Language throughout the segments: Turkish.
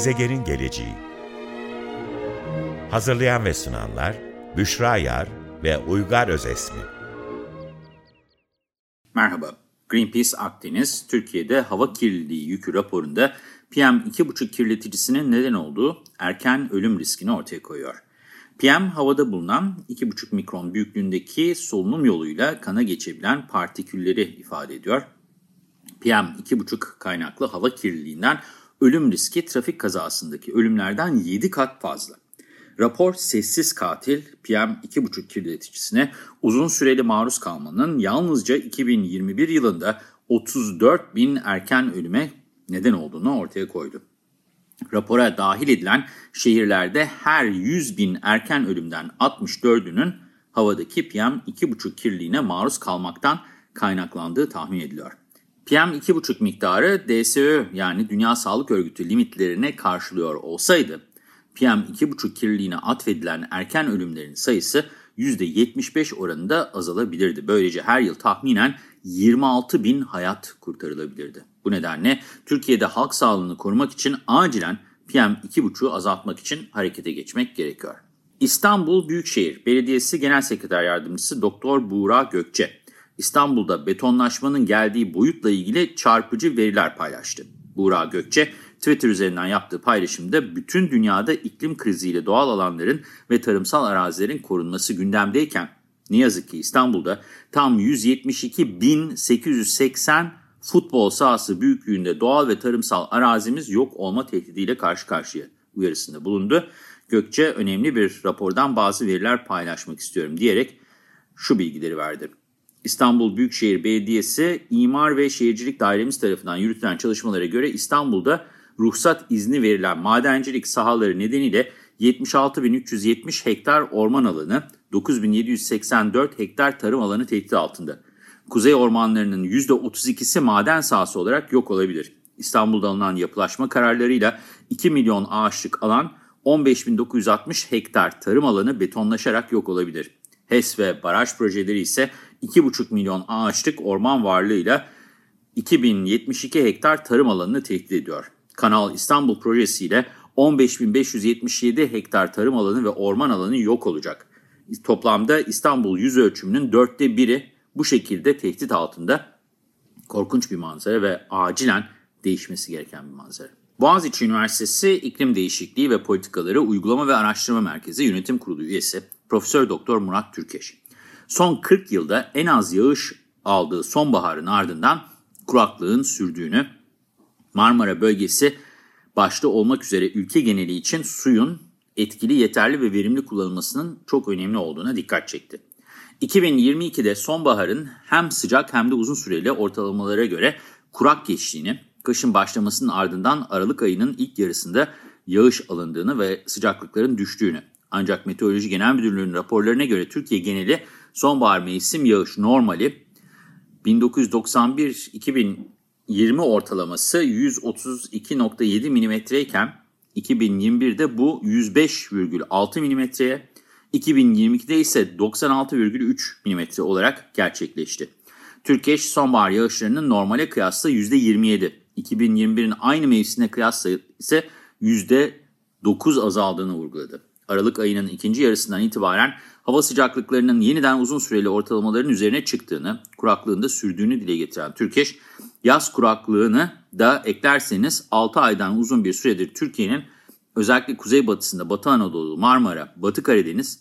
Gezegenin geleceği Hazırlayan ve sunanlar Büşra Yar ve Uygar Özesmi Merhaba, Greenpeace Akdeniz, Türkiye'de hava kirliliği yükü raporunda PM2,5 kirleticisinin neden olduğu erken ölüm riskini ortaya koyuyor. PM havada bulunan 2,5 mikron büyüklüğündeki solunum yoluyla kana geçebilen partikülleri ifade ediyor. PM2,5 kaynaklı hava kirliliğinden ölüm riski trafik kazasındaki ölümlerden 7 kat fazla. Rapor sessiz katil PM2,5 kirleticisine uzun süreli maruz kalmanın yalnızca 2021 yılında 34 bin erken ölüme neden olduğunu ortaya koydu. Rapora dahil edilen şehirlerde her 100 bin erken ölümden 64'ünün havadaki PM2,5 kirliliğine maruz kalmaktan kaynaklandığı tahmin ediliyor. PM2,5 miktarı DSÖ yani Dünya Sağlık Örgütü limitlerine karşılıyor olsaydı, PM2,5 kirliliğine atfedilen erken ölümlerin sayısı %75 oranında azalabilirdi. Böylece her yıl tahminen 26 bin hayat kurtarılabilirdi. Bu nedenle Türkiye'de halk sağlığını korumak için acilen PM2,5'u azaltmak için harekete geçmek gerekiyor. İstanbul Büyükşehir Belediyesi Genel Sekreter Yardımcısı Doktor Buğra Gökçe, İstanbul'da betonlaşmanın geldiği boyutla ilgili çarpıcı veriler paylaştı. Buğra Gökçe, Twitter üzerinden yaptığı paylaşımda bütün dünyada iklim kriziyle doğal alanların ve tarımsal arazilerin korunması gündemdeyken, ne yazık ki İstanbul'da tam 172.880 futbol sahası büyüklüğünde doğal ve tarımsal arazimiz yok olma tehdidiyle karşı karşıya uyarısında bulundu. Gökçe önemli bir rapordan bazı veriler paylaşmak istiyorum diyerek şu bilgileri verdi. İstanbul Büyükşehir Belediyesi İmar ve Şehircilik Dairemiz tarafından yürütülen çalışmalara göre İstanbul'da ruhsat izni verilen madencilik sahaları nedeniyle 76.370 hektar orman alanı, 9.784 hektar tarım alanı tehdit altında. Kuzey ormanlarının %32'si maden sahası olarak yok olabilir. İstanbul'da alınan yapılaşma kararlarıyla 2 milyon ağaçlık alan 15.960 hektar tarım alanı betonlaşarak yok olabilir. HES ve baraj projeleri ise 2,5 milyon ağaçlık orman varlığıyla 2072 hektar tarım alanını tehdit ediyor. Kanal İstanbul projesiyle 15.577 hektar tarım alanı ve orman alanı yok olacak. Toplamda İstanbul yüz ölçümünün dörtte biri bu şekilde tehdit altında korkunç bir manzara ve acilen değişmesi gereken bir manzara. Boğaziçi Üniversitesi İklim Değişikliği ve Politikaları Uygulama ve Araştırma Merkezi Yönetim Kurulu üyesi Profesör Doktor Murat Türkeş. Son 40 yılda en az yağış aldığı sonbaharın ardından kuraklığın sürdüğünü, Marmara bölgesi başta olmak üzere ülke geneli için suyun etkili, yeterli ve verimli kullanılmasının çok önemli olduğuna dikkat çekti. 2022'de sonbaharın hem sıcak hem de uzun süreli ortalamalara göre kurak geçtiğini, kışın başlamasının ardından Aralık ayının ilk yarısında yağış alındığını ve sıcaklıkların düştüğünü. Ancak Meteoroloji Genel Müdürlüğü'nün raporlarına göre Türkiye geneli sonbahar mevsim yağış normali 1991-2020 ortalaması 132.7 mm iken 2021'de bu 105,6 mm'ye, 2022'de ise 96,3 mm olarak gerçekleşti. Türkiye sonbahar yağışlarının normale kıyasla %27, 2021'in aynı mevsimine kıyasla ise %9 azaldığını vurguladı. Aralık ayının ikinci yarısından itibaren hava sıcaklıklarının yeniden uzun süreli ortalamaların üzerine çıktığını, kuraklığında sürdüğünü dile getiren Türkeş, yaz kuraklığını da eklerseniz 6 aydan uzun bir süredir Türkiye'nin özellikle kuzeybatısında Batı Anadolu, Marmara, Batı Karadeniz,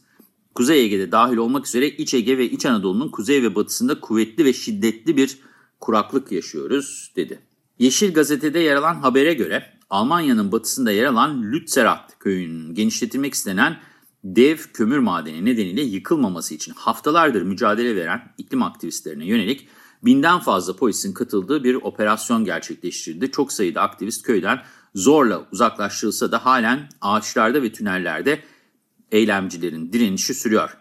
Kuzey Ege'de dahil olmak üzere İç Ege ve İç Anadolu'nun kuzey ve batısında kuvvetli ve şiddetli bir kuraklık yaşıyoruz, dedi. Yeşil Gazete'de yer alan habere göre Almanya'nın batısında yer alan Lützerath köyünün genişletilmek istenen dev kömür madeni nedeniyle yıkılmaması için haftalardır mücadele veren iklim aktivistlerine yönelik binden fazla polisin katıldığı bir operasyon gerçekleştirildi. Çok sayıda aktivist köyden zorla uzaklaştırılsa da halen ağaçlarda ve tünellerde eylemcilerin direnişi sürüyor.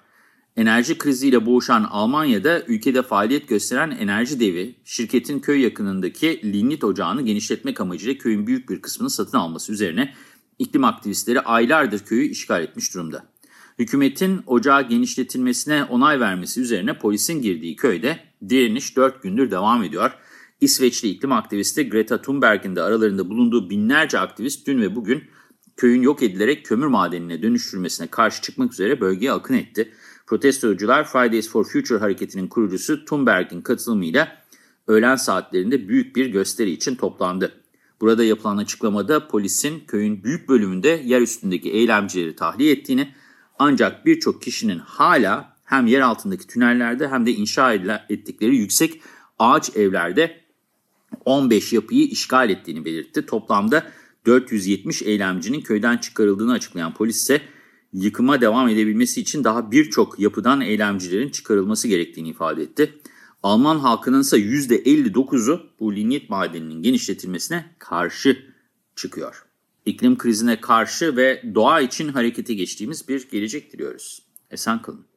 Enerji kriziyle boğuşan Almanya'da ülkede faaliyet gösteren enerji devi şirketin köy yakınındaki lignit ocağını genişletmek amacıyla köyün büyük bir kısmını satın alması üzerine iklim aktivistleri aylardır köyü işgal etmiş durumda. Hükümetin ocağı genişletilmesine onay vermesi üzerine polisin girdiği köyde direniş 4 gündür devam ediyor. İsveçli iklim aktivisti Greta Thunberg'in de aralarında bulunduğu binlerce aktivist dün ve bugün köyün yok edilerek kömür madenine dönüştürülmesine karşı çıkmak üzere bölgeye akın etti. Protestocular Fridays for Future hareketinin kurucusu Thunberg'in katılımıyla öğlen saatlerinde büyük bir gösteri için toplandı. Burada yapılan açıklamada polisin köyün büyük bölümünde yer üstündeki eylemcileri tahliye ettiğini ancak birçok kişinin hala hem yer altındaki tünellerde hem de inşa ettikleri yüksek ağaç evlerde 15 yapıyı işgal ettiğini belirtti. Toplamda 470 eylemcinin köyden çıkarıldığını açıklayan polis ise yıkıma devam edebilmesi için daha birçok yapıdan eylemcilerin çıkarılması gerektiğini ifade etti. Alman halkının ise %59'u bu linyit madeninin genişletilmesine karşı çıkıyor. İklim krizine karşı ve doğa için harekete geçtiğimiz bir gelecek diliyoruz. Esen kalın.